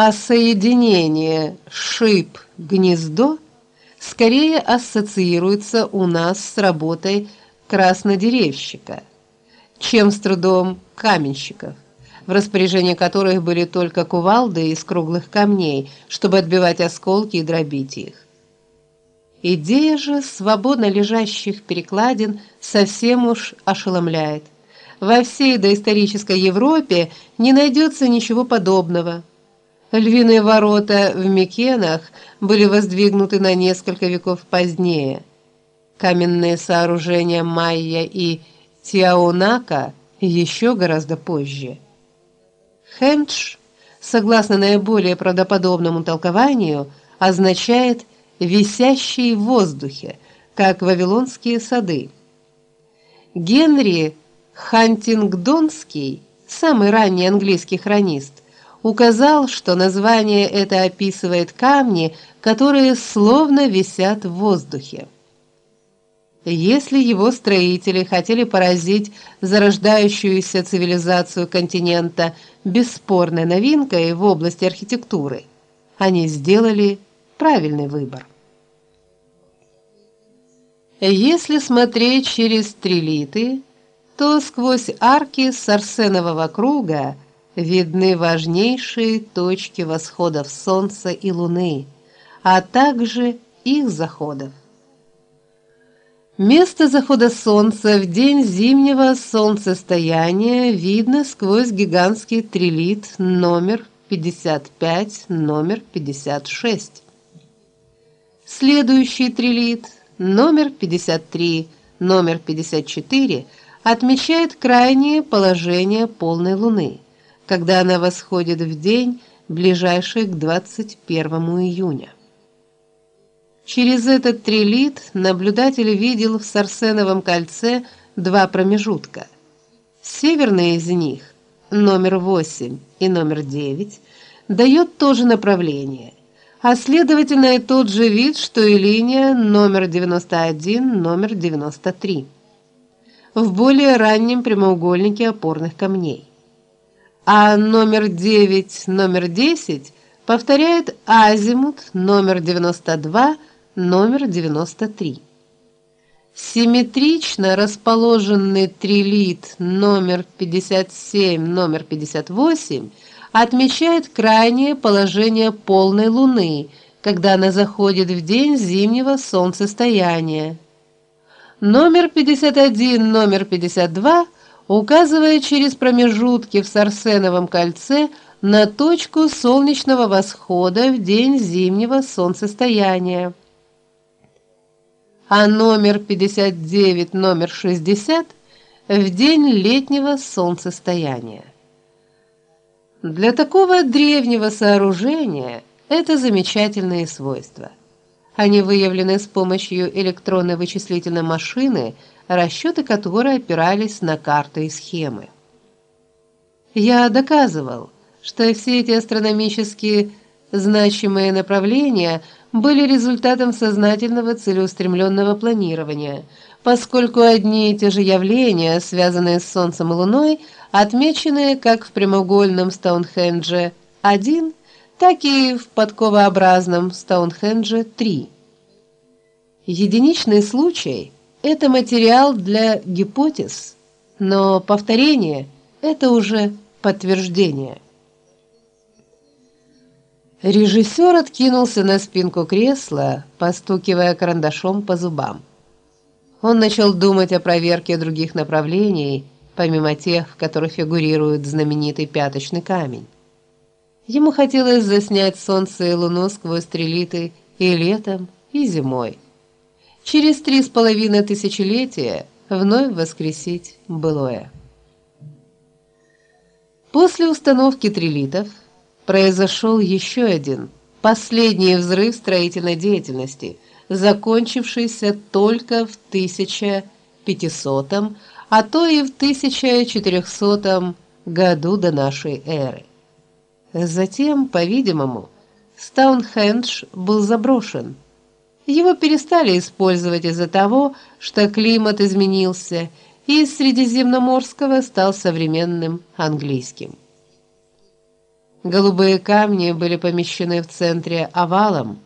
а соединение шип-гнездо скорее ассоциируется у нас с работой краснодеревщика, чем с трудом каменщиков, в распоряжении которых были только кувалды из круглых камней, чтобы отбивать осколки и дробить их. Идея же свободно лежащих перекладин совсем уж ошеломляет. Во всей доисторической Европе не найдется ничего подобного. Львиные ворота в Микенах были воздвигнуты на несколько веков позднее. Каменные сооружения майя и Тиаунака еще гораздо позже. Хендж, согласно наиболее правдоподобному толкованию, означает висящий в воздухе, как вавилонские сады. Генри Хантингдонский, самый ранний английский хронист, указал, что название это описывает камни, которые словно висят в воздухе. Если его строители хотели поразить зарождающуюся цивилизацию континента бесспорной новинкой в области архитектуры, они сделали правильный выбор. Если смотреть через трилиты, то сквозь арки сарсенового круга видны важнейшие точки восходов солнца и луны, а также их заходов. Место захода солнца в день зимнего солнцестояния видно сквозь гигантский трилит номер 55, номер 56. Следующий трилит номер 53, номер 54 отмечает крайнее положение полной луны когда она восходит в день, ближайший к 21 июня. Через этот трилит наблюдатель видел в Сарсеновом кольце два промежутка. Северный из них, номер 8 и номер 9, дает то же направление, а следовательно и тот же вид, что и линия номер 91, номер 93 в более раннем прямоугольнике опорных камней а номер 9, номер 10 повторяет азимут номер 92, номер 93. Симметрично расположенный трилит номер 57, номер 58 отмечает крайнее положение полной луны, когда она заходит в день зимнего солнцестояния. Номер 51, номер 52 указывая через промежутки в Сарсеновом кольце на точку солнечного восхода в день зимнего солнцестояния. А номер 59, номер 60 в день летнего солнцестояния. Для такого древнего сооружения это замечательные свойства. Они выявлены с помощью электронной вычислительной машины – расчеты которой опирались на карты и схемы. Я доказывал, что все эти астрономические значимые направления были результатом сознательного целеустремленного планирования, поскольку одни и те же явления, связанные с солнцем и луной, отмечены как в прямоугольном Стоунхендже 1, так и в подковообразном Стоунхендже 3. Единичный случай это материал для гипотез, но повторение это уже подтверждение. Режиссер откинулся на спинку кресла, постукивая карандашом по зубам. Он начал думать о проверке других направлений, помимо тех, в которых фигурирует знаменитый пяточный камень. Ему хотелось заснять солнце и луну сквозь трилиты и летом, и зимой через три с половиной тысячелетия вновь воскресить былое. После установки трилитов произошел еще один, последний взрыв строительной деятельности, закончившийся только в 1500, а то и в 1400 году до нашей эры. Затем, по-видимому, Стоунхендж был заброшен его перестали использовать из-за того, что климат изменился, и из средиземноморского стал современным английским. Голубые камни были помещены в центре овалом,